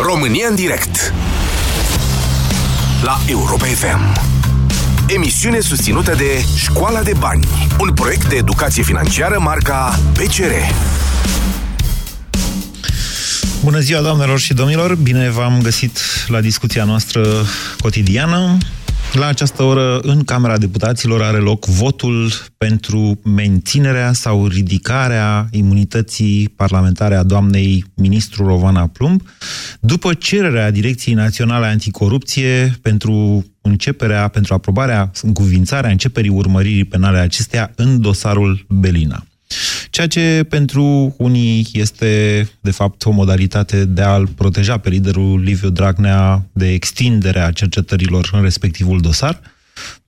România în direct La Europa FM Emisiune susținută de Școala de Bani Un proiect de educație financiară marca PCR Bună ziua, doamnelor și domnilor! Bine v-am găsit la discuția noastră cotidiană. La această oră, în Camera Deputaților, are loc votul pentru menținerea sau ridicarea imunității parlamentare a doamnei ministru Rovana Plumb, după cererea Direcției Naționale Anticorupție pentru începerea, pentru aprobarea, încuvințarea începerii urmăririi penale acestea în dosarul Belina. Ceea ce pentru unii este, de fapt, o modalitate de a-l proteja pe liderul Liviu Dragnea de extinderea cercetărilor în respectivul dosar,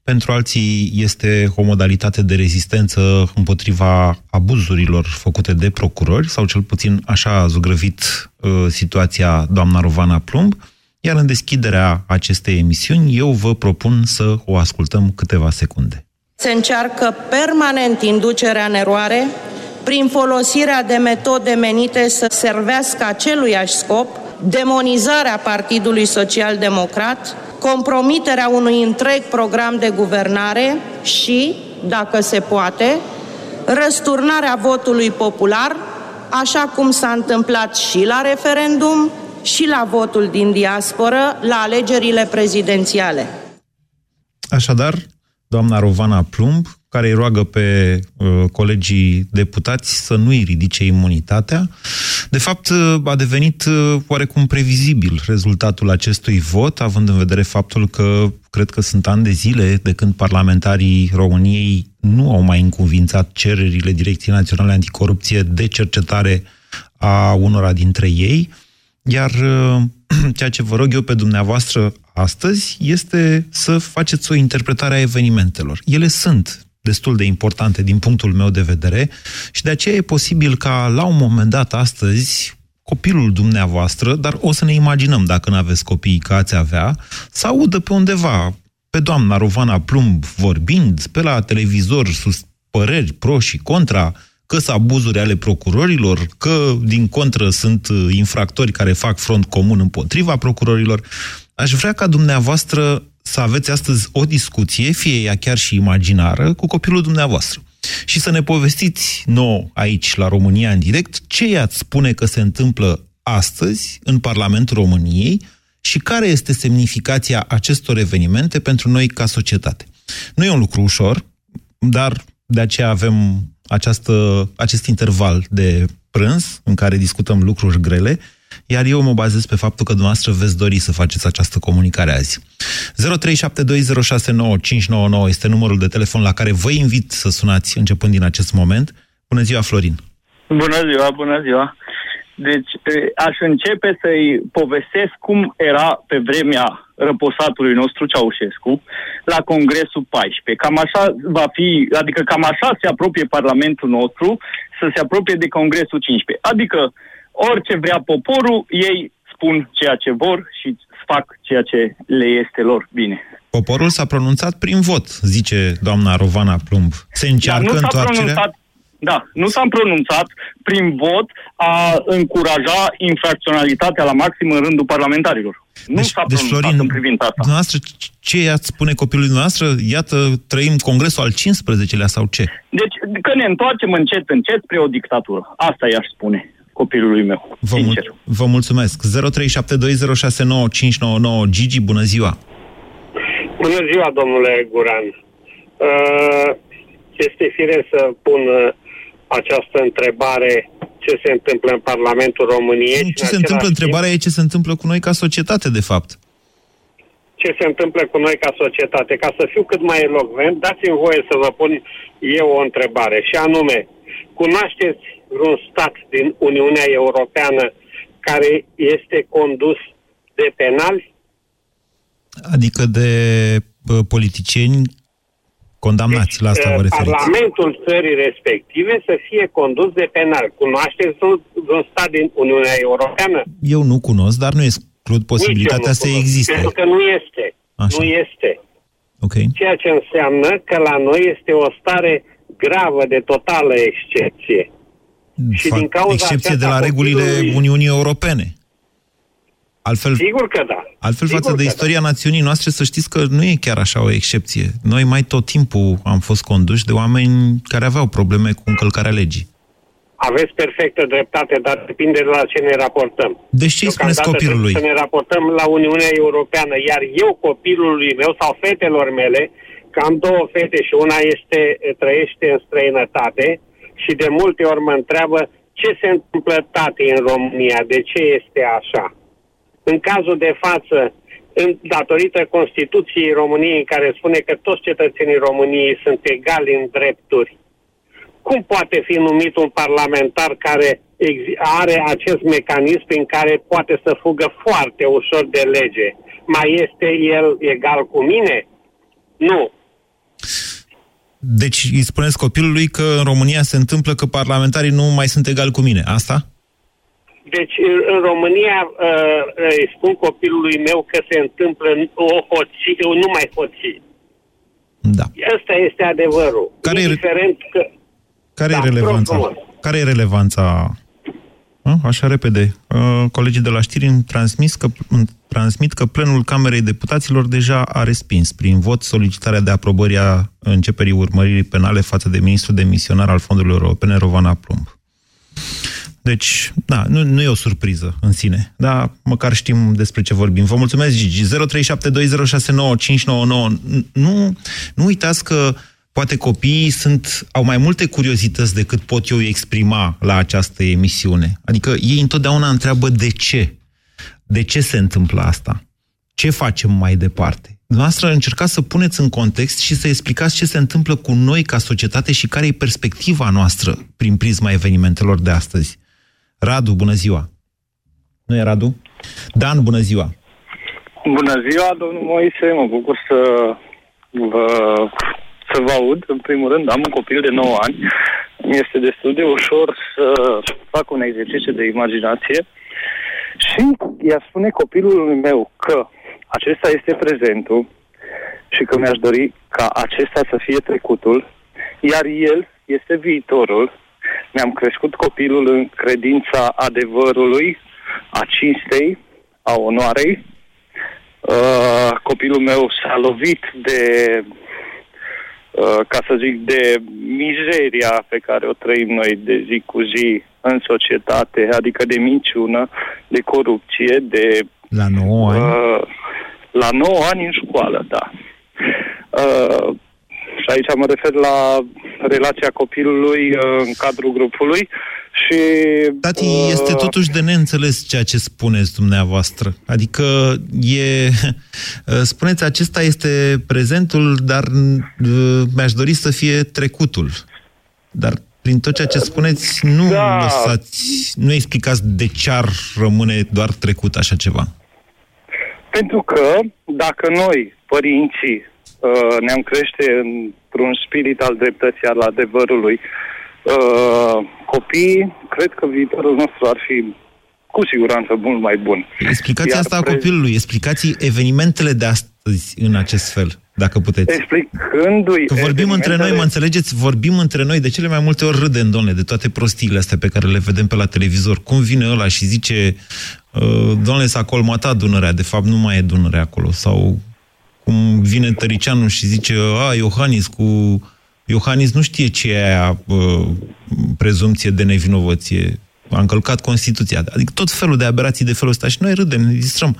pentru alții este o modalitate de rezistență împotriva abuzurilor făcute de procurori, sau cel puțin așa a zugrăvit uh, situația doamna Rovana Plumb, iar în deschiderea acestei emisiuni eu vă propun să o ascultăm câteva secunde. Se încearcă permanent inducerea în eroare prin folosirea de metode menite să servească aceluiași scop, demonizarea Partidului Social Democrat, compromiterea unui întreg program de guvernare și, dacă se poate, răsturnarea votului popular, așa cum s-a întâmplat și la referendum și la votul din diasporă la alegerile prezidențiale. Așadar, doamna Rovana Plumb, care îi roagă pe uh, colegii deputați să nu-i ridice imunitatea. De fapt, uh, a devenit uh, oarecum previzibil rezultatul acestui vot, având în vedere faptul că cred că sunt ani de zile de când parlamentarii României nu au mai încuvințat cererile Direcției Naționale Anticorupție de cercetare a unora dintre ei, iar uh, ceea ce vă rog eu pe dumneavoastră astăzi este să faceți o interpretare a evenimentelor. Ele sunt destul de importante din punctul meu de vedere și de aceea e posibil ca la un moment dat astăzi copilul dumneavoastră, dar o să ne imaginăm dacă nu aveți copii că ați avea, să audă pe undeva pe doamna Rovana Plumb vorbind pe la televizor sus păreri pro și contra, că sunt abuzuri ale procurorilor, că din contră sunt infractori care fac front comun împotriva procurorilor. Aș vrea ca dumneavoastră să aveți astăzi o discuție, fie ea chiar și imaginară, cu copilul dumneavoastră. Și să ne povestiți nou aici, la România în direct, ce i-ați spune că se întâmplă astăzi în Parlamentul României și care este semnificația acestor evenimente pentru noi ca societate. Nu e un lucru ușor, dar de aceea avem această, acest interval de prânz în care discutăm lucruri grele iar eu mă bazez pe faptul că dumneavoastră veți dori să faceți această comunicare azi. 0372069599 este numărul de telefon la care vă invit să sunați începând din acest moment. Bună ziua, Florin! Bună ziua, bună ziua! Deci aș începe să-i povestesc cum era pe vremea răposatului nostru Ceaușescu la Congresul 14. Cam așa va fi, adică cam așa se apropie Parlamentul nostru să se apropie de Congresul 15. Adică orice vrea poporul, ei spun ceea ce vor și fac ceea ce le este lor bine. Poporul s-a pronunțat prin vot, zice doamna Rovana Plumb. Se încearcă Dar nu întoarcerea? Pronunțat, da, nu s-a pronunțat prin vot a încuraja infracționalitatea la maxim în rândul parlamentarilor. Nu deci, s-a deci, pronunțat Florin, în privința asta. Dumneavoastră, ce i-ați spune copilului noastră? Iată, trăim congresul al 15-lea sau ce? Deci că ne întoarcem încet, încet spre o dictatură. Asta i-aș spune copilului meu, Vă, sincer. mul- vă mulțumesc. 0372069599 Gigi, bună ziua! Bună ziua, domnule Guran. Uh, este fire să pun uh, această întrebare ce se întâmplă în Parlamentul României. și Ce în se întâmplă? același Întrebarea e ce se întâmplă cu noi ca societate, de fapt. timp, Ce se întâmplă cu noi ca societate. Ca să fiu cât mai elocvent, dați-mi voie să vă pun eu o întrebare și anume, cunoașteți vreun stat din Uniunea Europeană care este condus de penali? Adică de bă, politicieni condamnați, la asta vă uh, referiți. Parlamentul țării respective să fie condus de penal. Cunoașteți un, un stat din Uniunea Europeană? Eu nu cunosc, dar nu exclud posibilitatea Nici să eu nu cunosc, existe. Pentru că nu este. Așa. Nu este. Ok. Ceea ce înseamnă că la noi este o stare gravă de totală excepție. Și Fac din cauza excepție de aceasta la regulile copilului- Uniunii Europene. Altfel, Sigur că da. Altfel, Sigur față de că istoria da. națiunii noastre, să știți că nu e chiar așa o excepție. Noi mai tot timpul am fost conduși de oameni care aveau probleme cu încălcarea legii. Aveți perfectă dreptate, dar depinde de la ce ne raportăm. Deci ce îi spuneți Deocamdată copilului? trebuie Să ne raportăm la Uniunea Europeană, iar eu copilului meu sau fetelor mele, că am două fete și una este trăiește în străinătate și de multe ori mă întreabă ce se întâmplă tate în România, de ce este așa. În cazul de față, în, datorită Constituției României care spune că toți cetățenii României sunt egali în drepturi, cum poate fi numit un parlamentar care are acest mecanism prin care poate să fugă foarte ușor de lege? Mai este el egal cu mine? Nu. Deci îi spuneți copilului că în România se întâmplă că parlamentarii nu mai sunt egali cu mine. Asta? Deci în România uh, îi spun copilului meu că se întâmplă o hoție, nu mai hoții. Da. Asta este adevărul. Care Indiferent e, că... care da, e relevanța? Care e relevanța Așa repede. Colegii de la știri îmi transmis că, îmi transmit că plenul Camerei Deputaților deja a respins prin vot solicitarea de aprobări a începerii urmăririi penale față de ministrul demisionar al fondurilor europene, Rovana Plumb. Deci, da, nu, nu e o surpriză în sine, dar măcar știm despre ce vorbim. Vă mulțumesc, Gigi. 0372069599. Nu, nu uitați că poate copiii sunt, au mai multe curiozități decât pot eu exprima la această emisiune. Adică ei întotdeauna întreabă de ce. De ce se întâmplă asta? Ce facem mai departe? Dumneavoastră încercați să puneți în context și să explicați ce se întâmplă cu noi ca societate și care e perspectiva noastră prin prisma evenimentelor de astăzi. Radu, bună ziua! Nu e Radu? Dan, bună ziua! Bună ziua, domnul Moise, mă bucur să vă să vă aud. În primul rând, am un copil de 9 ani. Este destul de ușor să fac un exercițiu de imaginație și i-a spune copilului meu că acesta este prezentul și că mi-aș dori ca acesta să fie trecutul, iar el este viitorul. Mi-am crescut copilul în credința adevărului, a cinstei, a onoarei. Uh, copilul meu s-a lovit de Uh, ca să zic, de mizeria pe care o trăim noi de zi cu zi în societate, adică de minciună, de corupție, de... La 9 ani? Uh, la 9 ani în școală, da. Uh, și aici mă refer la relația copilului uh, în cadrul grupului și... Tati, uh... este totuși de neînțeles ceea ce spuneți dumneavoastră. Adică e... Spuneți, acesta este prezentul, dar uh, mi-aș dori să fie trecutul. Dar prin tot ceea ce spuneți, nu da. lăsați, nu explicați de ce ar rămâne doar trecut așa ceva. Pentru că dacă noi, părinții, uh, ne-am crește într-un spirit al dreptății, al adevărului, uh, copiii, cred că viitorul nostru ar fi cu siguranță mult mai bun. Explicați asta a copilului, explicați evenimentele de astăzi în acest fel, dacă puteți. Explicându-i... Că vorbim între noi, mă înțelegeți, vorbim între noi, de cele mai multe ori râdem, domnule, de toate prostiile astea pe care le vedem pe la televizor. Cum vine ăla și zice, uh, domnule, s-a colmatat Dunărea, de fapt nu mai e Dunărea acolo, sau cum vine Tăricianu și zice, a, Iohannis cu... Iohannis nu știe ce e aia uh, prezumție de nevinovăție. A încălcat Constituția. Adică tot felul de aberații de felul ăsta și noi râdem, ne distrăm.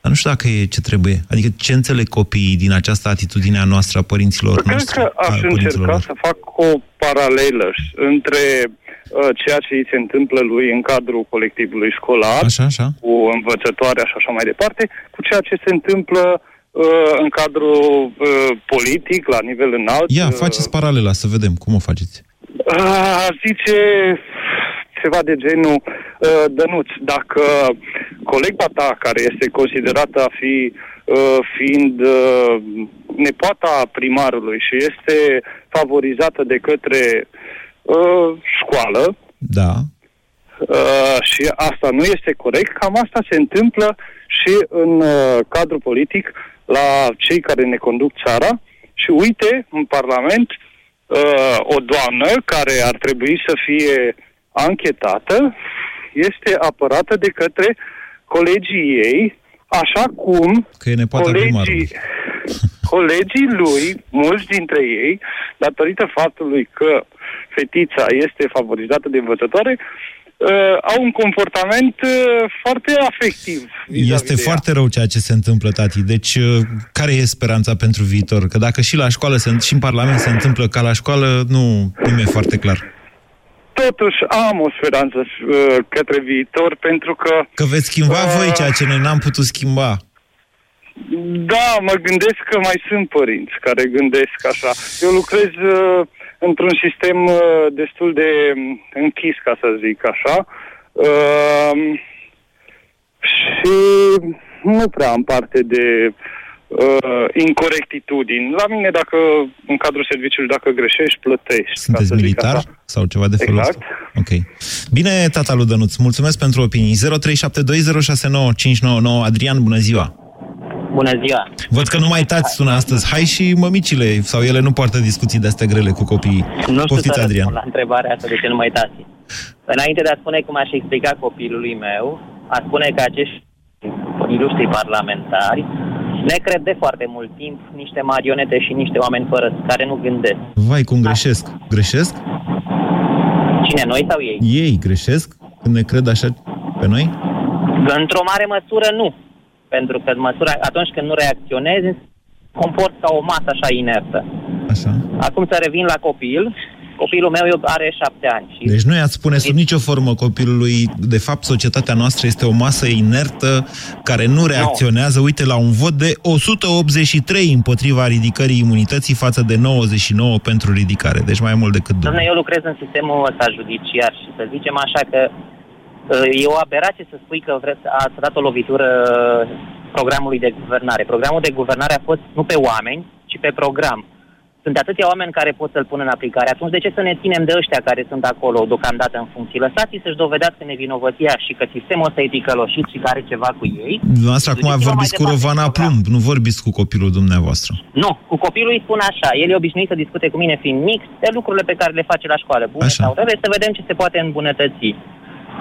Dar nu știu dacă e ce trebuie. Adică ce înțeleg copiii din această atitudine a noastră, a părinților Cred noștri? Cred că aș încerca lor. să fac o paralelă între uh, ceea ce îi se întâmplă lui în cadrul colectivului școlar, așa, așa. cu învățătoarea și așa mai departe, cu ceea ce se întâmplă uh, în cadrul uh, politic, la nivel înalt. Ia, uh, faceți paralela, să vedem. Cum o faceți? Uh, zice ceva de genul uh, Dănuț, dacă colega ta, care este considerată a fi uh, fiind uh, nepoata primarului și este favorizată de către uh, școală, da. Uh, și asta nu este corect, cam asta se întâmplă și în uh, cadrul politic la cei care ne conduc țara și uite, în Parlament, uh, o doamnă care ar trebui să fie anchetată este apărată de către colegii ei, așa cum Că e nepoata colegii, primarului. colegii lui, mulți dintre ei, datorită faptului că fetița este favorizată de învățătoare, uh, au un comportament uh, foarte afectiv. vis-a-vis Este de ea. foarte rău ceea ce se întâmplă, tati. Deci, uh, care e speranța pentru viitor? Că dacă și la școală se, și în Parlament se întâmplă ca la școală, nu, nu mi-e foarte clar. Totuși am o speranță uh, către viitor pentru că Că veți schimba Uh. voi ceea ce noi n-am putut schimba. Da, mă gândesc că mai sunt părinți care gândesc așa. Eu lucrez uh, într-un sistem uh, destul de um, închis, ca să zic așa. Uh, și nu prea am parte de uh, incorectitudini. La mine, dacă în cadrul serviciului, dacă greșești, plătești. ca Sunteți să zic militar așa. sau ceva de felul Exact. ăsta? Ok. Bine, tata Ludănuț, mulțumesc pentru opinii. 0372069599. Adrian, bună ziua! Bună ziua! Văd că nu mai tați sună astăzi. Hai și mămicile, sau ele nu poartă discuții de-astea grele cu copiii. Nu știu Poftiți, să Adrian. răspund la întrebarea asta de ce nu mai tați. Înainte de a spune cum aș explica copilului meu, a spune că acești ilustri parlamentari ne cred de foarte mult timp niște marionete și niște oameni fără care nu gândesc. Vai, cum greșesc. Greșesc? Cine, noi sau ei? Ei greșesc când ne cred așa pe noi? Într-o mare măsură nu. Pentru că în măsura, atunci când nu reacționezi, comport ca o masă așa inertă. Așa. Acum să revin la copil. Copilul meu are șapte ani. Și Deci nu i-ați spune sub nicio formă copilului, de fapt societatea noastră este o masă inertă care nu reacționează, uite, la un vot de 183 împotriva ridicării imunității față de 99 pentru ridicare, deci mai mult decât Dom'le, dublu. eu lucrez în sistemul ăsta judiciar și să zicem așa că uh, e o aberație să spui că vreți, ați dat o lovitură programului de guvernare. Programul de guvernare a fost nu pe oameni, ci pe program. Sunt atâția oameni care pot să-l pună în aplicare. Atunci de ce să ne ținem de ăștia care sunt acolo deocamdată în funcție? Lăsați-i să-și dovedească nevinovăția și că sistemul ăsta e ticăloșit și că are ceva cu ei. Dumneavoastră acum Duceți-vă vorbiți mai cu departe Rovana în program. Plumb, nu vorbiți cu copilul dumneavoastră. Nu, cu copilul îi spun așa. El e obișnuit să discute cu mine fiind mic de lucrurile pe care le face la școală. Bune Așa. sau rele, să vedem ce se poate îmbunătăți.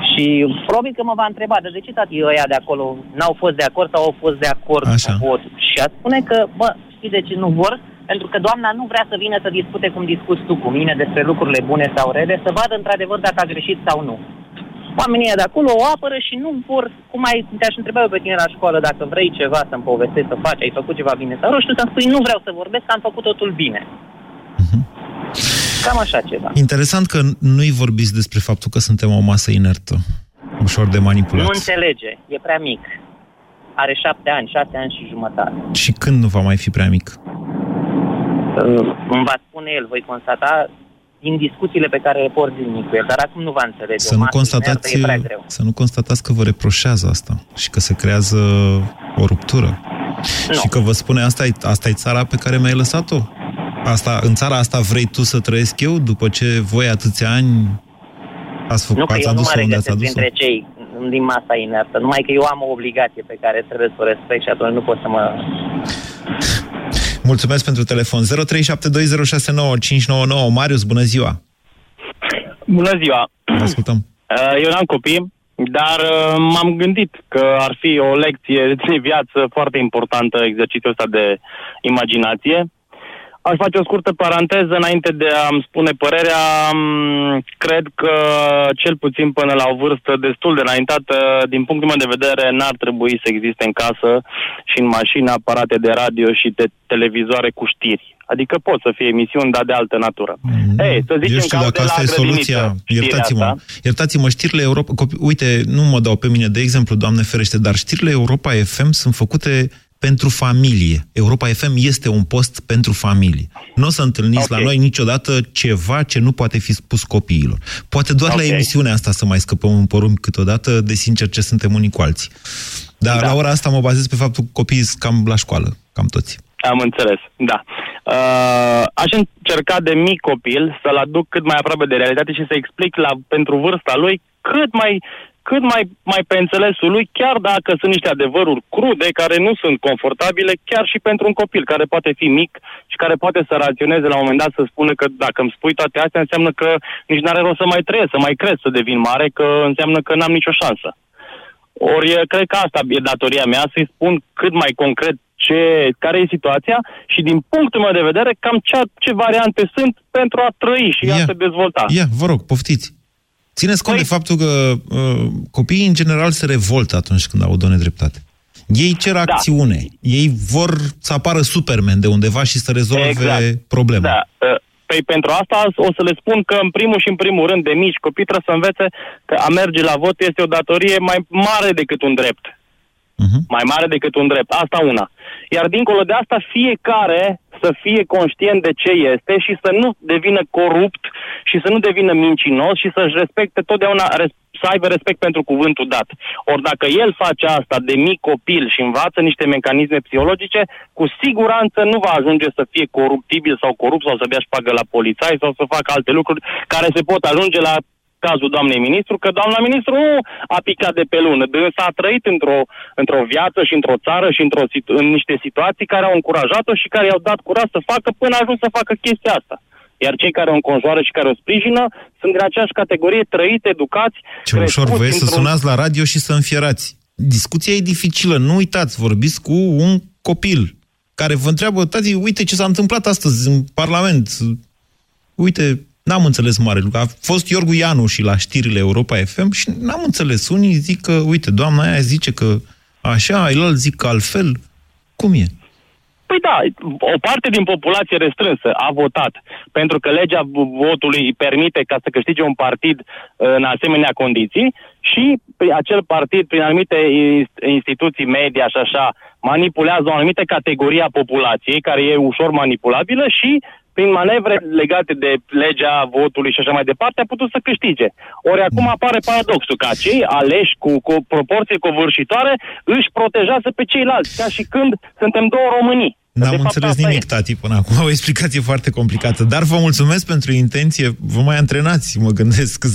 Și probabil că mă va întreba, de, de ce tati ăia de acolo n-au fost de acord sau au fost de acord Așa. cu votul? Și a spune că, bă, știi de ce nu vor? Pentru că doamna nu vrea să vină să discute cum discuți tu cu mine despre lucrurile bune sau rele, să vadă într-adevăr dacă a greșit sau nu. Oamenii ăia de acolo o apără și nu vor, cum ai, te-aș întreba eu pe tine la școală, dacă vrei ceva să-mi povestești, să faci, ai făcut ceva bine sau nu știu, să-mi spui, nu vreau să vorbesc, că am făcut totul bine. Cam așa ceva. Interesant că nu-i vorbiți despre faptul că suntem o masă inertă, ușor de manipulat. Nu înțelege, e prea mic. Are șapte ani, șase ani și jumătate. Și când nu va mai fi prea mic? Uh, Îmi va spune el, voi constata din discuțiile pe care le port zilnic cu el, dar acum nu va înțelege. Să O nu, masă constatați, inertă E prea greu. să nu constatați că vă reproșează asta și că se creează o ruptură. Nu. Și că vă spune asta e, asta e țara pe care mi-ai lăsat-o. Asta, în țara asta vrei tu să trăiesc eu după ce voi atâția ani ați Nu făcut, că ați eu nu mă adus-o unde ați regăsesc adus-o? printre cei din masa inertă, numai că eu am o obligație pe care trebuie să o respect și atunci nu pot să mă... Mulțumesc pentru telefon. 0372069599. Marius, bună ziua! Bună ziua! Vă ascultăm. Uh, Eu n-am copii, dar uh, m-am gândit că ar fi o lecție de viață foarte importantă exercițiul ăsta de imaginație. Aș face o scurtă paranteză înainte de a-mi spune părerea. Mm, Cred că cel puțin până la o vârstă destul de înaintată, din punctul meu de vedere, n-ar trebui să existe în casă și în mașină aparate de radio și de televizoare cu știri. Adică pot să fie emisiuni, dar de altă natură. Ei, să zicem Eu știu că au dacă de la asta e grădiniță soluția. știrea Iertați-mă. asta. Iertați-mă, știrile Europa... Copi, uite, nu mă dau pe mine de exemplu, Doamne ferește, dar știrile Europa FM sunt făcute pentru familie. Europa FM este un post pentru familie. Nu o să întâlniți Ok. la noi niciodată ceva ce nu poate fi spus copiilor. Poate doar la Ok. emisiunea asta să mai scăpăm un porumb câteodată, de sincer ce suntem unii cu alții. Dar Da. la ora asta mă bazez pe faptul că copiii sunt cam la școală, cam toți. Am înțeles, da. Uh, aș încerca de mic copil să-l aduc cât mai aproape de realitate și să explic la, pentru vârsta lui cât mai, cât mai, mai pe înțelesul lui, chiar dacă sunt niște adevăruri crude care nu sunt confortabile, chiar și pentru un copil care poate fi mic și care poate să raționeze la un moment dat să spună că dacă îmi spui toate astea înseamnă că nici n-are rost să mai trăiesc, să mai cresc, să devin mare, că înseamnă că n-am nicio șansă. Ori cred că asta e datoria mea, să-i spun cât mai concret ce, care e situația și din punctul meu de vedere cam ce, ce variante sunt pentru a trăi și Ia. a se dezvolta. Ia, vă rog, poftiți. Țineți cont Păi- de faptul că uh, copiii în general se revoltă atunci când au o nedreptate. Ei cer Da. acțiune. Ei vor să apară Superman de undeva și să rezolve Exact. problema. Da. uh, Păi pentru asta o să le spun că în primul și în primul rând de mici copii trebuie să învețe că a merge la vot este o datorie mai mare decât un drept. Mhm. mai mare decât un drept. Asta una. Iar dincolo de asta, fiecare să fie conștient de ce este și să nu devină corupt și să nu devină mincinos și să-și respecte totdeauna, res- să aibă respect pentru cuvântul dat. Ori dacă el face asta de mic copil și învață niște mecanisme psihologice, cu siguranță nu va ajunge să fie coruptibil sau corupt sau să dea șpagă la polițai sau să facă alte lucruri care se pot ajunge la cazul doamnei ministru, că doamna ministru nu a picat de pe lună, dânsa a trăit într-o, într-o viață și într-o țară și într-o, situ- în niște situații care au încurajat-o și care i-au dat curaj să facă până a ajuns să facă chestia asta. Iar cei care o înconjoară și care o sprijină sunt din aceeași categorie trăiți, educați, Ce ușor crescuți voie să într-un- sunați la radio și să înfierați. Discuția e dificilă, nu uitați, vorbiți cu un copil care vă întreabă, tati, uite ce s-a întâmplat astăzi în Parlament. Uite, n-am înțeles mare lucru. A fost Iorgu Ianu și la știrile Europa FM și n-am înțeles. Unii zic că, uite, doamna aia zice că așa, el zic că altfel. Cum e? Păi da, o parte din populație restrânsă a votat pentru că legea votului îi permite ca să câștige un partid uh, în asemenea condiții și prin acel partid, prin anumite ins- instituții media și așa, manipulează o anumită categorie a populației care e ușor manipulabilă și prin manevre legate de legea votului și așa mai departe, a putut să câștige. Ori acum apare paradoxul că cei aleși cu, cu o proporție covârșitoare își protejează pe ceilalți, ca și când suntem două Românii. De N-am fapt, înțeles asta nimic, e. tati, până acum. O explicație foarte complicată. Dar vă mulțumesc pentru intenție. Vă mai antrenați, mă gândesc. 0372069599.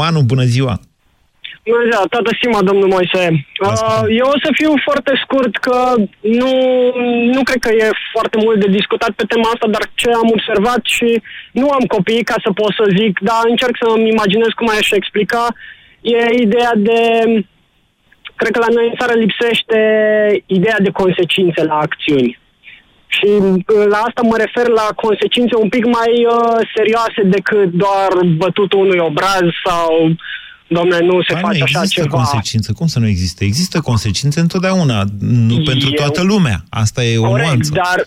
Manu, bună ziua! Bună ziua, toată stima, domnul Moise. Uh, eu o să fiu foarte scurt că nu, nu cred că e foarte mult de discutat pe tema asta, dar ce am observat și nu am copii ca să pot să zic, dar încerc să-mi imaginez cum aș explica, e ideea de... Cred că la noi în țară lipsește ideea de consecințe la acțiuni. Și uh, la asta mă refer la consecințe un pic mai uh, serioase decât doar bătutul unui obraz sau domne, nu se Păi face nu, așa există ceva. consecințe. Cum să nu existe? Există consecințe întotdeauna. Nu Eu- pentru toată lumea. Asta e o Corect, nuanță. dar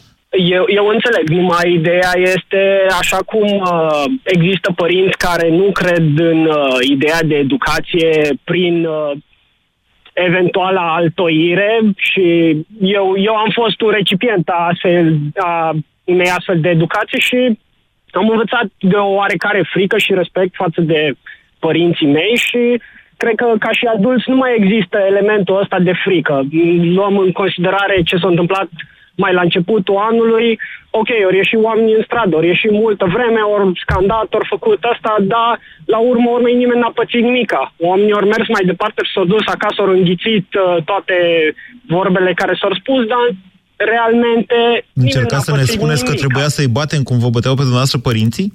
eu, eu înțeleg, numai ideea este așa cum uh, există părinți care nu cred în uh, ideea de educație prin uh, eventuala altoire și eu, eu am fost un recipient a, astfel, a unei astfel de educație și am învățat de o oarecare frică și respect față de părinții mei și cred că ca și adulți nu mai există elementul ăsta de frică. Luăm în considerare ce s-a întâmplat mai la începutul anului, ok, ori ieși oamenii în stradă, ori ieși multă vreme, ori scandat, ori făcut asta, dar la urmă urmei nimeni n-a pățit nimica. Oamenii ori mers mai departe și s-au dus acasă, ori înghițit uh, toate vorbele care s-au spus, dar realmente nimeni Încercați să n-a ne pățit spuneți că nimica. trebuia să-i batem cum vă băteau pe dumneavoastră părinții?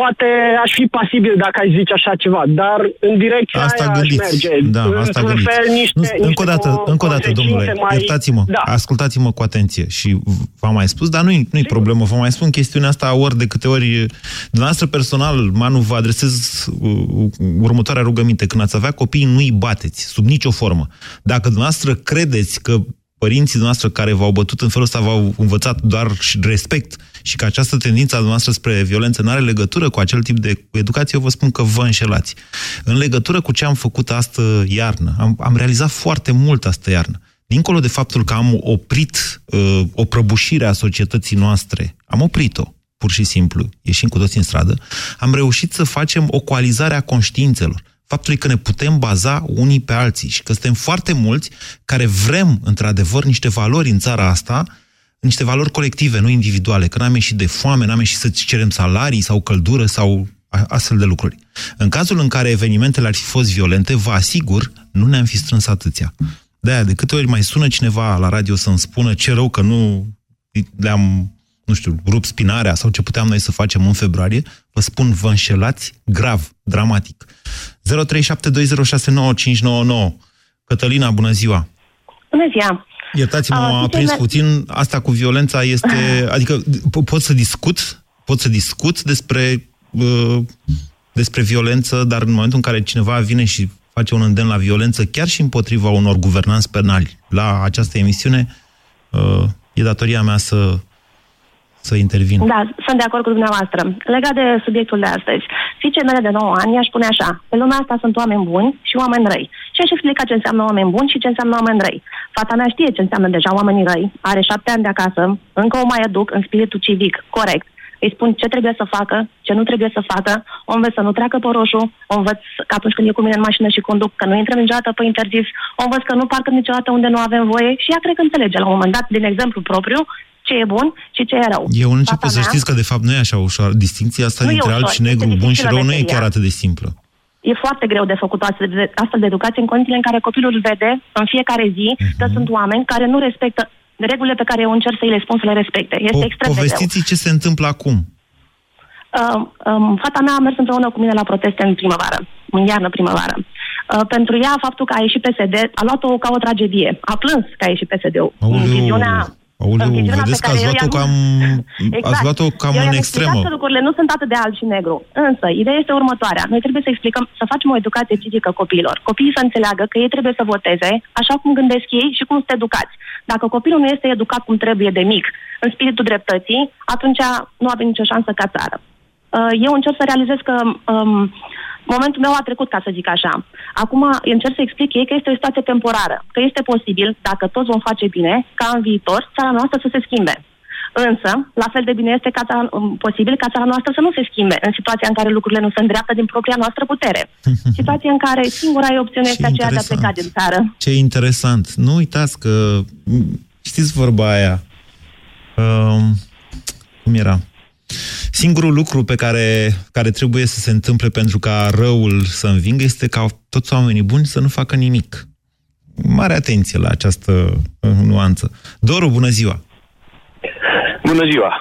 Poate aș fi pasibil dacă aș zice așa ceva, dar în direcția Asta aia gândiți. aș merge. Da, asta Într-un gândiți. fel, niște, nu, niște încă o dată, co- încă o dată, consecințe domnule, mai... iertați-mă, Da. ascultați-mă cu atenție și v-am mai spus, dar nu-i, nu-i problemă, vă mai spun chestiunea asta ori de câte ori dumneavoastră personal, Manu, vă adresez uh, următoarea rugăminte. Când ați avea copii, nu-i bateți, sub nicio formă. Dacă dumneavoastră credeți că părinții dumneavoastră care v-au bătut în felul ăsta v-au învățat doar și respect și că această tendință a dumneavoastră spre violență nu are legătură cu acel tip de educație, eu vă spun că vă înșelați. În legătură cu ce am făcut astă iarnă, am, am realizat foarte mult astă iarnă. Dincolo de faptul că am oprit uh, o prăbușire a societății noastre, am oprit-o, pur și simplu, ieșim cu toți în stradă, am reușit să facem o coalizare a conștiințelor faptului că ne putem baza unii pe alții și că suntem foarte mulți care vrem, într-adevăr, niște valori în țara asta, niște valori colective, nu individuale, că n-am ieșit de foame, n-am ieșit să cerem salarii sau căldură sau a- astfel de lucruri. În cazul în care evenimentele ar fi fost violente, vă asigur, nu ne-am fi strâns atâția. De-aia, de câte ori mai sună cineva la radio să-mi spună ce rău că nu le-am nu știu, rup spinarea sau ce puteam noi să facem în februarie, vă spun, vă înșelați grav, dramatic. 0372069599. Cătălina, bună ziua! Bună ziua! Iertați-mă, Uh, m-a zice- prins puțin. Asta cu violența este... Adică po- pot să discut, pot să discut despre, uh, despre violență, dar în momentul în care cineva vine și face un îndemn la violență, chiar și împotriva unor guvernanți penali, la această emisiune, uh, e datoria mea să, să intervin. Da, sunt de acord cu dumneavoastră. Legat de subiectul de astăzi, fiicei mele de 9 ani, aș spune așa, pe lumea asta sunt oameni buni și oameni răi. Și aș explica ce înseamnă oameni buni și ce înseamnă oameni răi. Fata mea știe ce înseamnă deja oamenii răi, are șapte ani de acasă, încă o mai educ în spiritul civic, corect. Îi spun ce trebuie să facă, ce nu trebuie să facă, o învăț să nu treacă pe roșu, o învăț că atunci când e cu mine în mașină și conduc, că nu intră niciodată pe interzis, o învăț că nu parcă niciodată unde nu avem voie și ea cred că înțelege la un moment dat, din exemplu propriu, ce e bun și ce e rău. Eu încep Fata să mea- știți că, de fapt, nu e așa ușor. Distinția asta Nu e dintre alb ușor, și negru, este bun și dificilă rău, nu e meseria. chiar atât de simplă. E foarte greu de făcut o astfel de, astfel de educație în condițiile în care copilul îl vede în fiecare zi că Mhm. sunt oameni care nu respectă regulile pe care eu încerc să îi le spun să le respecte. Este Po- extrem de greu. Povestiți ce se întâmplă acum. Uh, um, fata mea a mers împreună cu mine la proteste în primăvară, în iarnă primăvară. Uh, pentru ea, faptul că a ieșit PSD a luat-o ca o tragedie. A plâns că a ieșit PSD-ul. În Aoleu, viziunea, aoleu, în viziunea vedeți pe că care ați eu luat-o i-am- cam, ați luat-o cam eu în i-am extremă. explicat că lucrurile nu sunt atât de alb și negru. Însă, ideea este următoarea. Noi trebuie să explicăm, să facem o educație civică copiilor. Copiii să înțeleagă că ei trebuie să voteze așa cum gândesc ei și cum sunt educați. Dacă copilul nu este educat cum trebuie de mic, în spiritul dreptății, atunci nu avem nicio șansă ca țară. Uh, Eu încerc să realizez că um, momentul meu a trecut, ca să zic așa. Acum încerc să explic ei că este o situație temporară, că este posibil, dacă toți vom face bine, ca în viitor țara noastră să se schimbe. Însă, la fel de bine este ca țara, um, posibil ca țara noastră să nu se schimbe în situația în care lucrurile nu se îndreaptă din propria noastră putere. Situația în care singura ei opțiune Ce este aceea de a interesant. pleca din țară. Ce interesant. Nu uitați că, m, știți vorba aia, um, cum era? Singurul lucru pe care, care trebuie să se întâmple pentru ca răul să învingă este ca toți oamenii buni să nu facă nimic. Mare atenție la această uh, nuanță. Doru, bună ziua! Bună ziua!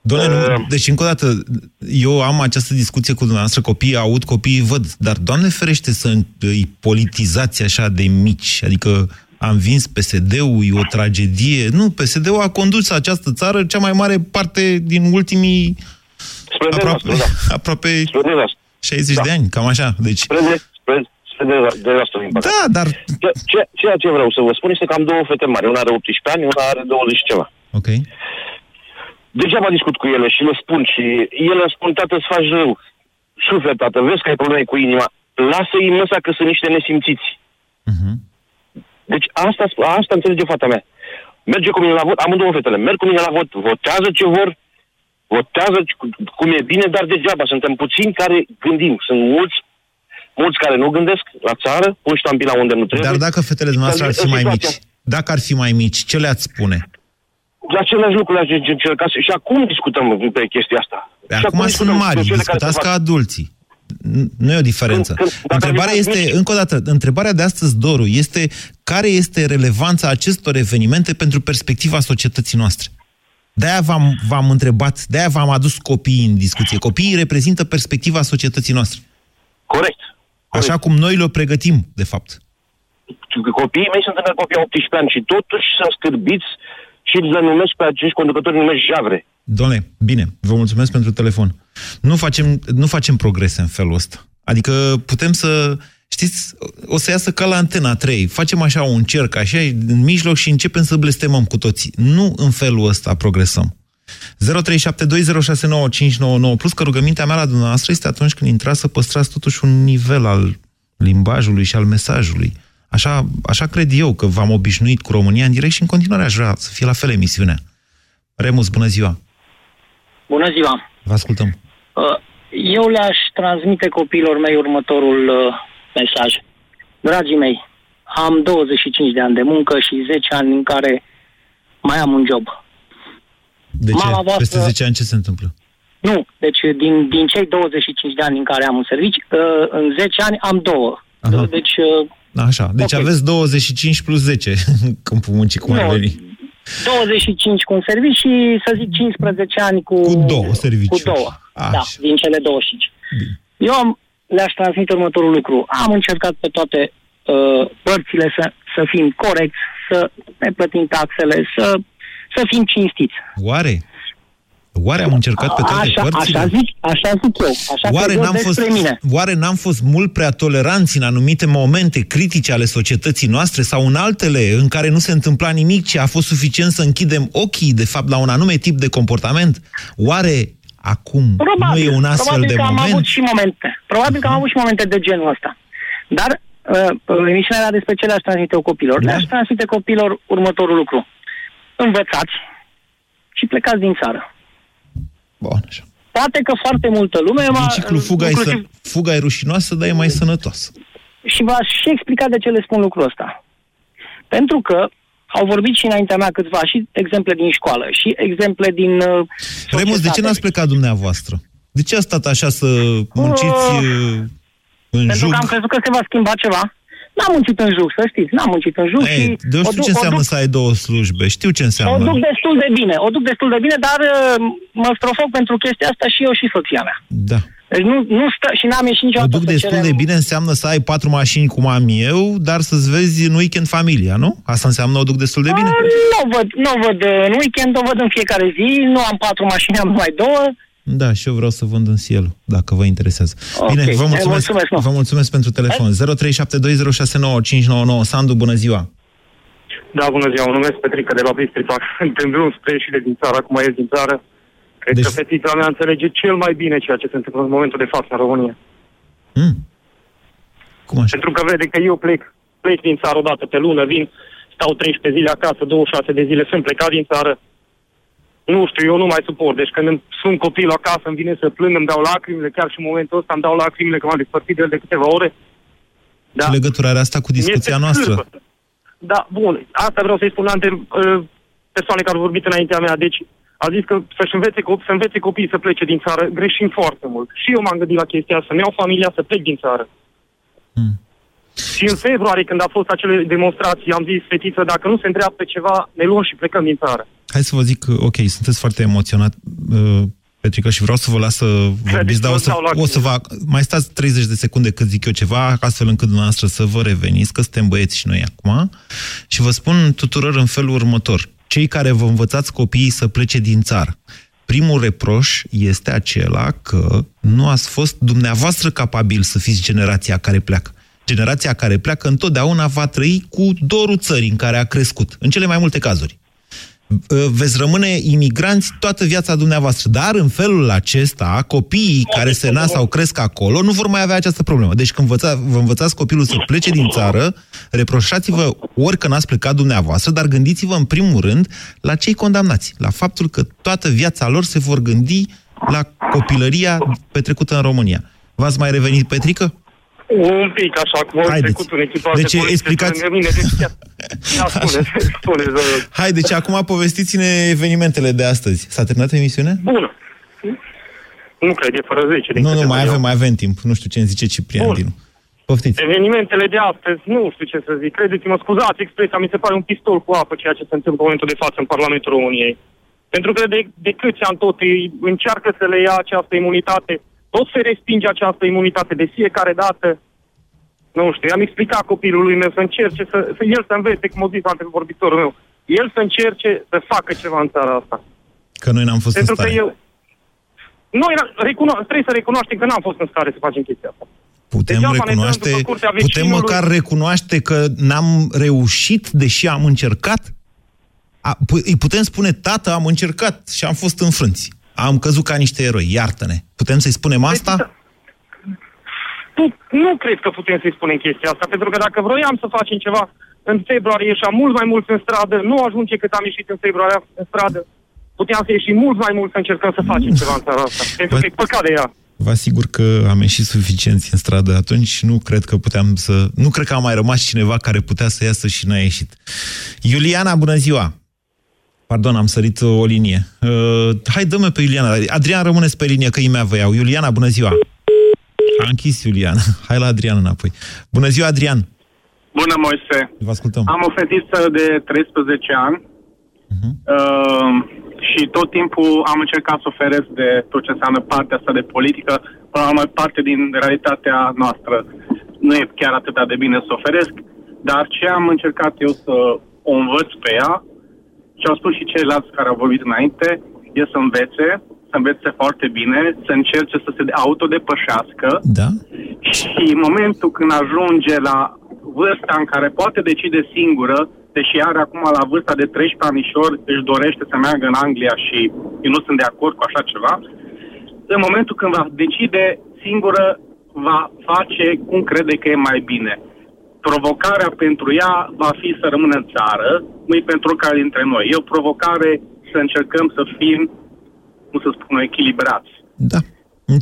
Doamne, Uh. nu, deci încă o dată, eu am această discuție cu dumneavoastră, copiii aud, copiii văd, dar Doamne ferește să îi politizați așa de mici, adică am vins PSD-ul, e o tragedie. Nu, PSD-ul a condus această țară cea mai mare parte din ultimii Spre aproape, dezastru, da. aproape Spre dezastru. 60 Da. de ani, cam așa. Deci, Spre, de, spre, spre deza- dezastru, din păcate. da, dar... Ce, ce, ceea ce vreau să vă spun este că am două fete mari. Una are 18 ani, una are 20 și ceva. Ok. Degeaba discut cu ele și le spun și ele îmi spun, tată, îți faci rău. Suflet, tată, vezi că ai probleme cu inima. Lasă-i măsa că sunt niște nesimțiți. Mhm. Deci asta, asta înțelege fata mea. Merge cu mine la vot, amândouă fetele, merg cu mine la vot, votează ce vor, votează cu- cum e bine, dar degeaba. Suntem puțini care gândim. Sunt mulți, mulți care nu gândesc la țară, pun ștampila unde nu trebuie. Dar dacă fetele noastre ar fi mai mici, dacă ar fi mai mici, ce le-ați spune? La același lucru le-aș încerca să- și acum discutăm pe chestia asta. Și Acum sunt discutăm mari, cu cele care discutați se ca fac. adulții. N- Nu e o diferență. Când- când- dacă Întrebarea le faci este, mici- încă o dată, întrebarea de astăzi, Doru, este care este relevanța acestor evenimente pentru perspectiva societății noastre? De-aia v-am, v-am întrebat, de-aia v-am adus copiii în discuție. Copiii reprezintă perspectiva societății noastre. Corect. Așa cum noi le pregătim, de fapt. Copiii mei sunt încă copii 18 ani și totuși sunt scârbiți și le numesc pe acești conducători, le numesc javre. Doamne, bine, vă mulțumesc pentru telefon. Nu facem, nu facem progrese în felul ăsta. Adică putem să, știți, o să iasă ca la Antena 3. Facem așa un cerc, așa, în mijloc și începem să blestemăm cu toții. Nu în felul ăsta progresăm. 0372069599 plus că rugămintea mea la dumneavoastră este atunci când intrați să păstrați totuși un nivel al limbajului și al mesajului. Așa, așa cred eu că v-am obișnuit cu România în direct și în continuare aș vrea să fie la fel emisiunea. Remus, bună ziua! Bună ziua! Vă ascultăm. Uh, Eu le-aș transmite copiilor mei următorul uh, mesaj. Dragii mei, am 25 de ani de muncă și 10 ani în care mai am un job. De ce? Mama voastră- Peste 10 ani ce se întâmplă? Nu, deci din, din cei 25 de ani în care am un serviciu, uh, în 10 ani am două. Aha. Deci, uh, Așa, deci Ok. aveți 25 plus 10 câmpul muncii, cum ar Nu. veni. 25 cu un serviciu și, să zic, 15 ani cu... Cu două serviciuri. Cu două, Așa. da, din cele 25. Eu am, le-aș transmite următorul lucru. Am încercat pe toate uh, părțile să, să fim corecți, să ne plătim taxele, să, să fim cinstiți. Oare? Oare am încercat pe toate așa, părțile? Așa zic, așa zic eu. Așa Oare cred eu n-am, despre fost, mine. oare n-am fost mult prea toleranți în anumite momente critice ale societății noastre sau în altele în care nu se întâmpla nimic, ci a fost suficient să închidem ochii, de fapt, la un anume tip de comportament? Oare acum Probabil, nu e un astfel probabil de că am moment? avut și momente. Probabil că am avut și momente de genul ăsta. Dar uh, uh, emisiunea era despre ce le-aș transmite eu copilor. Da. Le-aș transmite copilor următorul lucru. Învățați și plecați din țară. Bun, așa. Poate că foarte multă lume... În va- ciclu fuga e, să, inclusiv- fuga e rușinoasă, dar e mai sănătoasă. și v-aș și explica de ce le spun lucrul ăsta. Pentru că au vorbit și înaintea mea câțiva și exemple din școală și exemple din uh, Remus, de ce n-ați plecat dumneavoastră? De ce a stat așa să munciți Uh, uh, în Pentru jug? că am crezut că se va schimba ceva. N-am muncit în jug, să știți. N-am muncit în jug și... Ei, de eu o știu duc- ce o înseamnă duc- să ai două slujbe. Știu ce O înseamnă. duc destul de bine, o duc destul de bine, dar uh, mă strofoc pentru chestia asta și eu și soția mea. Da. Deci nu, nu stă și n-am ieșit O niciodată duc să destul cerem- de bine înseamnă să ai patru mașini cum am eu, dar să-ți vezi în weekend familia, nu? Asta înseamnă o duc destul de bine. Uh, Nu o văd, nu o văd uh, în weekend, o văd în fiecare zi, nu am patru mașini, am numai două. Da, și eu vreau să vând în Cielo, dacă vă interesează. Ok, Bine, vă eh, mulțumesc, mulțumesc, nu. vă mulțumesc pentru telefon. 0372069599. Sandu, bună ziua! Da, bună ziua, mă numesc Petrica de la Bistrița. Sunt drum spre ieșire din țară, acum ies din țară. Cred Deci- că fetița mea înțelege cel mai bine ceea ce se întâmplă în momentul de față în România. Hmm. Cum așa? Pentru că vede că eu plec, plec din țară o dată pe lună, vin, stau 13 zile acasă, 26 de zile, sunt plecat din țară. Nu știu, eu nu mai suport. Deci când îmi sunt copilul acasă, îmi vine să plâng, îmi dau lacrimile, chiar și în momentul ăsta îmi dau lacrimile că m-am despărțit de el de câteva ore. Da. Ce legătură are asta cu discuția Este noastră? scârbă. Da, bun. Asta vreau să-i spun ante, uh, persoane care au vorbit înaintea mea. Deci a zis că să-și învețe, cop- să învețe copiii să plece din țară. Greșim foarte mult. Și eu m-am gândit la chestia asta, să-mi iau familia să plec din țară. Hmm. Și în februarie, când a fost acele demonstrații, am zis, fetiță, dacă nu se întreabă pe ceva, ne luăm și plecăm din țară. Hai să vă zic, ok, sunteți foarte emoționat, uh, Petrica, și vreau să vă las să vorbiți, dar o să, stau la o să vă... Mai stați 30 de secunde cât zic eu ceva, astfel încât dumneavoastră să vă reveniți, că suntem băieți și noi acum, și vă spun tuturor în felul următor. Cei care vă învățați copiii să plece din țară, primul reproș este acela că nu ați fost dumneavoastră capabil să fiți generația care pleacă. Generația care pleacă întotdeauna va trăi cu dorul țării în care a crescut, în cele mai multe cazuri veți rămâne imigranți toată viața dumneavoastră. Dar în felul acesta, copiii care se nasc sau cresc acolo nu vor mai avea această problemă. Deci când învăța, vă învățați copilul să plece din țară, reproșați-vă ori că n-ați plecat dumneavoastră, dar gândiți-vă în primul rând la cei condamnați. La faptul că toată viața lor se vor gândi la copilăria petrecută în România. V-ați mai revenit, Petrică? Un pic așa, cum au Haideți. trecut în echipa Deci de poliție explicați- pe lângă mine. Deci, chiar- da, spune, spune, domnule. Hai, deci acum povestiți-ne evenimentele de astăzi. S-a terminat emisiunea? Bună. Nu cred, e fără 10. din Nu, nu, câte mai văd eu. avem, mai avem timp. Nu știu ce îmi zice Ciprian Bun. Dinu. Poftiți. Evenimentele de astăzi, nu știu ce să zic. Credeți-mă, scuzați expresia, mi se pare un pistol cu apă ceea ce se întâmplă în momentul de față în Parlamentul României. Pentru că de, de câți ani tot îi încearcă să le ia această imunitate, tot se respinge această imunitate de fiecare dată. Nu știu, i-am explicat copilului meu să încerce să, să el să învețe, cum a zis antevorbitorul meu, el să încerce să facă ceva în țara asta. Că noi n-am fost Pentru în că stare. eu... Noi recuno- trebuie să recunoaștem că n-am fost în stare să facem chestia asta. Putem Degeaba ne dăm recunoaște, după curtea putem vecinului. măcar recunoaște că n-am reușit, deși am încercat? A, pu- îi putem spune, tată, am încercat și am fost înfrânți. Am căzut ca niște eroi, iartă-ne. Putem să-i spunem Păi, asta? Tu, nu cred că putem să-i spunem chestia asta, pentru că dacă vroiam să facem ceva în februarie ieșeam mult mai mult în stradă, nu ajunge cât am ieșit în februarie în stradă. Puteam să ieșim mult mai mult să încercăm să facem ceva în țara asta. Pentru că e păcat de ea. Vă asigur că am ieșit suficienți în stradă atunci, nu cred că puteam să... Nu cred că a mai rămas cineva care putea să iasă și n-a ieșit. Iuliana, bună ziua! Pardon, am sărit o linie. Uh, hai, dă pe Iuliana. Adrian, rămâneți pe linie, că imea vă iau. Iuliana, bună ziua! A închis Iuliana. Hai la Adrian înapoi. Bună ziua, Adrian! Bună, Moise. Vă ascultăm. Am o fetiță de 13 ani Uh, și tot timpul am încercat să oferesc de tot ce înseamnă partea asta de politică, până la urmă parte din realitatea noastră. Nu e chiar atât de bine să oferesc, dar ce am încercat eu să o învăț pe ea, și au spus și ceilalți care au vorbit înainte, e să învețe, să învețe foarte bine, să încerce să se autodepășească Da? și în momentul când ajunge la vârsta în care poate decide singură, deși are acum la vârsta de 13 anișori, își dorește să meargă în Anglia și eu nu sunt de acord cu așa ceva, în momentul când va decide singură, va face cum crede că e mai bine. Provocarea pentru ea va fi să rămână în țară, nu e pentru care dintre noi. E o provocare să încercăm să fim, cum să spun, echilibrați. Da.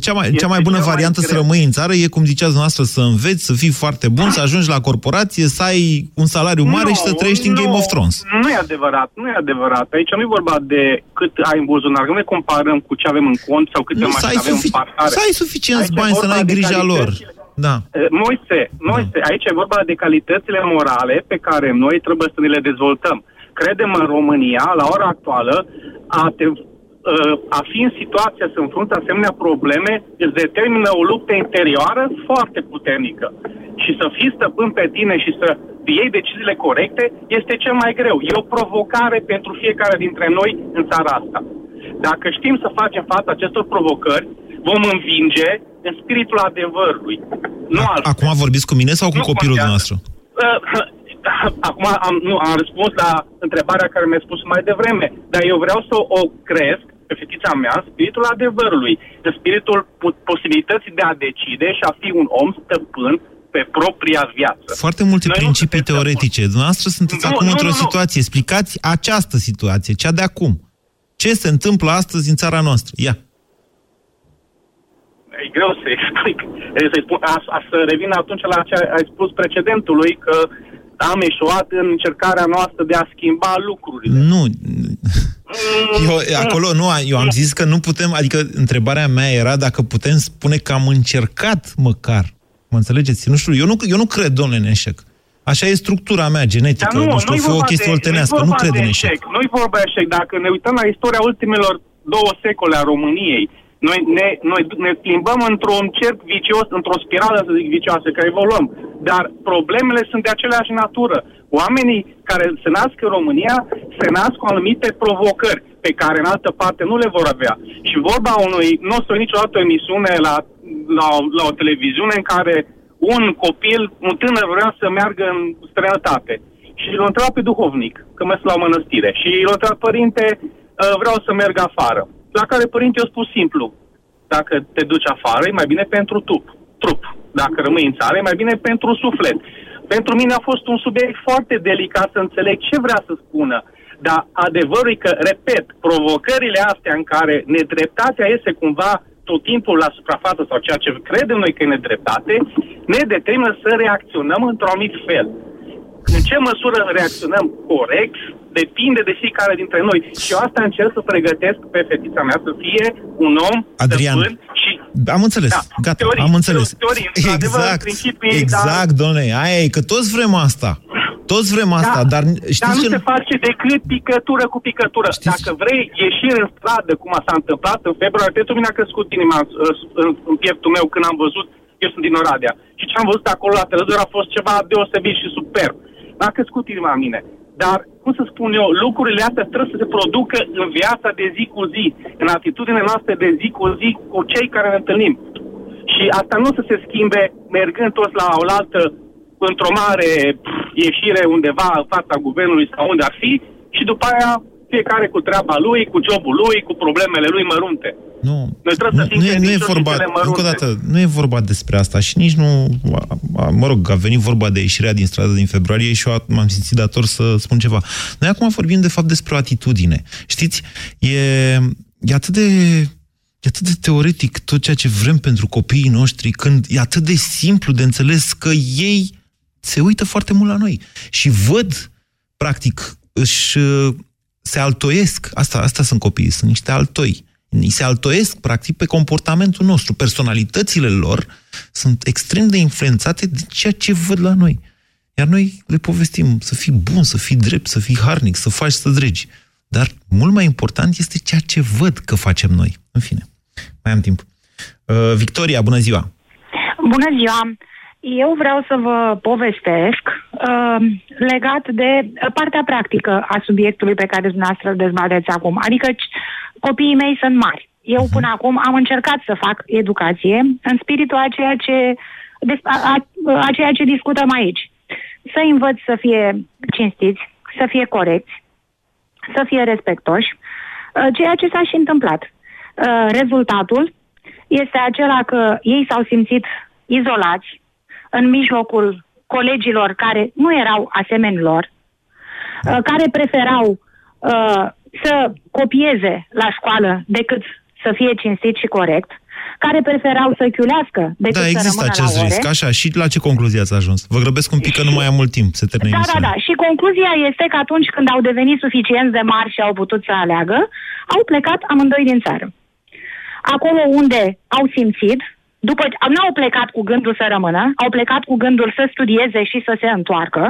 Cea mai, cea mai bună variantă să rămâi în țară e, cum ziceați noastră, să înveți, să fii foarte bun, să ajungi la corporație, să ai un salariu mare și să trăiești în Game of Thrones. Nu e adevărat, nu e adevărat. Aici nu e vorba de cât ai în buzunar, nu ne comparăm cu ce avem în cont sau câte Nu, să ai, mașini avem în sufi- parcare. să ai suficienți Aici e bani să vorba n-ai de grija lor. Calitățile- Da. Eh, Moise, Moise, aici e vorba de calitățile morale pe care noi trebuie să ne le dezvoltăm. Credem în România, la ora actuală, a, te, eh, a fi în situația să înfrunți asemenea probleme îți determină o luptă interioară foarte puternică. Și să fii stăpân pe tine și să iei deciziile corecte este cel mai greu. E o provocare pentru fiecare dintre noi în țara asta. Dacă știm să facem față acestor provocări, vom învinge în spiritul adevărului. Nu altfel. Acum vorbiți cu mine sau cu Nu copilul contează. nostru? Uh, Acum am, nu, am răspuns la întrebarea care mi-a spus mai devreme, dar eu vreau să o cresc pe fetița mea în spiritul adevărului, în spiritul pu- posibilității de a decide și a fi un om stăpân pe propria viață. Foarte multe Noi nu principii teoretice. Dumneavoastră sunteți Nu, acum nu, într-o nu, nu. situație. Explicați această situație, cea de acum. Ce se întâmplă astăzi în țara noastră? Ia. E greu să explic. E, să spun, a, a, să revin atunci la ce ai spus precedentului, că am eșuat în încercarea noastră de a schimba lucrurile. Nu. Eu, acolo nu, eu am zis că nu putem, adică întrebarea mea era dacă putem spune că am încercat măcar. Mă înțelegeți? Nu știu, eu nu, eu nu cred, domnule, în eșec. Așa e structura mea genetică, nu, știu, nu-i fi o vorba chestie de- oltenească, nu-i nu vorba cred de în eșec. Nu-i vorba de eșec. Dacă ne uităm la istoria ultimelor două secole a României, noi ne, noi ne plimbăm într-un cerc vicios, într-o spirală, să zic, vicioasă, că evoluăm. Dar problemele sunt de aceleași natură. Oamenii care se nasc în România se nasc cu anumite provocări pe care în altă parte nu le vor avea. Și vorba unui, nu o să fie niciodată o emisiune la, la, la o televiziune în care un copil, un tânăr vrea să meargă în străinătate și îl întreba pe duhovnic, că mers la o mănăstire și îl întreba, părinte, uh, vreau să merg afară. La care părinte eu spus simplu, dacă te duci afară, e mai bine pentru trup. trup. Dacă rămâi în țară, e mai bine pentru suflet. Pentru mine a fost un subiect foarte delicat să înțeleg ce vrea să spună. Dar adevărul e că, repet, provocările astea în care nedreptatea iese cumva tot timpul la suprafață sau ceea ce credem noi că e nedreptate, ne determină să reacționăm într-un anumit fel. În ce măsură reacționăm corect depinde de fiecare dintre noi. Și eu asta încerc să pregătesc pe fetița mea să fie un om Adrian, stăpân și Am înțeles, Da, gata, teorii, am înțeles. teorii, într-adevăr, exact, principii, exact, domnule, aia e, că toți vrem asta. Toți vrem asta, dar știți dar nu ce... se face decât picătură cu picătură. Știți? Dacă vrei ieșire în stradă, cum s-a întâmplat în februarie, pentru mine a crescut inima în, în, în pieptul meu când am văzut, eu sunt din Oradea, și ce am văzut acolo la televizor a fost ceva deosebit și superb. A crescut inima în mine. Dar, cum să spun eu, lucrurile astea trebuie să se producă în viața de zi cu zi, în atitudinile noastre de zi cu zi cu cei care ne întâlnim. Și asta nu să se schimbe mergând toți la o altă într-o mare pf, ieșire undeva în fața guvernului sau unde ar fi și după aia fiecare cu treaba lui, cu jobul lui, cu problemele lui mărunte. Nu, Noi trebuie să fim nu, e, nu e credincioși vorba, în cele mărunte. încă o dată, nu e vorba despre asta și nici nu, a- a- mă rog, a venit vorba de ieșirea din stradă din februarie și eu m-am simțit dator să spun ceva. Noi acum vorbim de fapt despre o atitudine. Știți, e, e atât de E atât de teoretic tot ceea ce vrem pentru copiii noștri, când e atât de simplu de înțeles că ei se uită foarte mult la noi și văd, practic, își se altoiesc. Asta, asta sunt copiii, sunt niște altoi. Ni se altoiesc, practic, pe comportamentul nostru. Personalitățile lor sunt extrem de influențate de ceea ce văd la noi. Iar noi le povestim să fii bun, să fii drept, să fii harnic, să faci, să dregi. dar mult mai important este ceea ce văd că facem noi. În fine, mai am timp. Uh, Victoria, bună ziua! Bună ziua! Eu vreau să vă povestesc uh, legat de partea practică a subiectului pe care dumneavoastră îl dezbateți acum. Adică copiii mei sunt mari. Eu uh-huh. până acum am încercat să fac educație în spiritul a ceea ce, a, a, a ceea ce discutăm aici. Să învăț să fie cinstiți, să fie corecți, să fie respectoși, uh, ceea ce s-a și întâmplat. Uh, rezultatul este acela că ei s-au simțit izolați în mijlocul colegilor care nu erau asemeni lor, uh, care preferau să copieze la școală decât să fie cinstit și corect, care preferau să chiulească decât da, există să acest la ore. risc, așa. Și la ce concluzie ați ajuns? Vă grăbesc un pic că nu mai am mult timp să termin Da, da, da. Și concluzia este că atunci când au devenit suficient de mari și au putut să aleagă, au plecat amândoi din țară. Acolo unde au simțit după ce nu au plecat cu gândul să rămână, au plecat cu gândul să studieze și să se întoarcă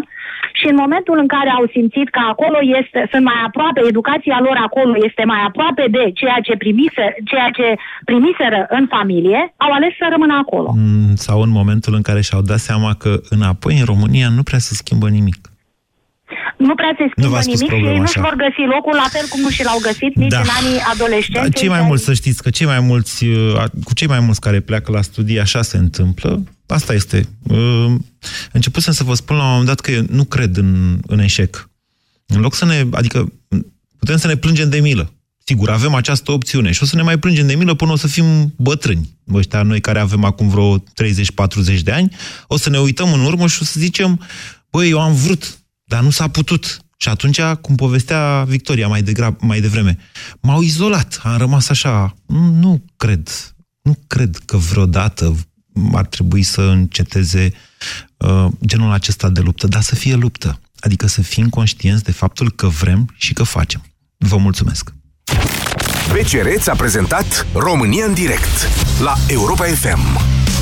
și în momentul în care au simțit că acolo este, sunt mai aproape, educația lor acolo este mai aproape de ceea ce, primise, ceea ce primiseră în familie, au ales să rămână acolo. Mm, sau în momentul în care și-au dat seama că înapoi în România nu prea se schimbă nimic nu prea se schimbă nimic și ei nu-și vor găsi locul, la fel cum nu și l-au găsit nici da. în anii adolescenți. Da, cei mai mulți, să știți că cei mai mulți, uh, cu cei mai mulți care pleacă la studii, așa se întâmplă. Asta este. Uh, începusem să vă spun la un moment dat că eu nu cred în, în eșec. În loc să ne, adică putem să ne plângem de milă. Sigur, avem această opțiune și o să ne mai plângem de milă până o să fim bătrâni. Ăștia noi care avem acum vreo 30-40 de ani, o să ne uităm în urmă și o să zicem, băi, eu am vrut dar nu s-a putut. Și atunci, cum povestea Victoria mai, degrab, mai devreme, m-au izolat, am rămas așa. Nu cred, nu cred că vreodată ar trebui să înceteze uh, genul acesta de luptă, dar să fie luptă. Adică să fim conștienți de faptul că vrem și că facem. Vă mulțumesc! BCR a prezentat România în direct la Europa FM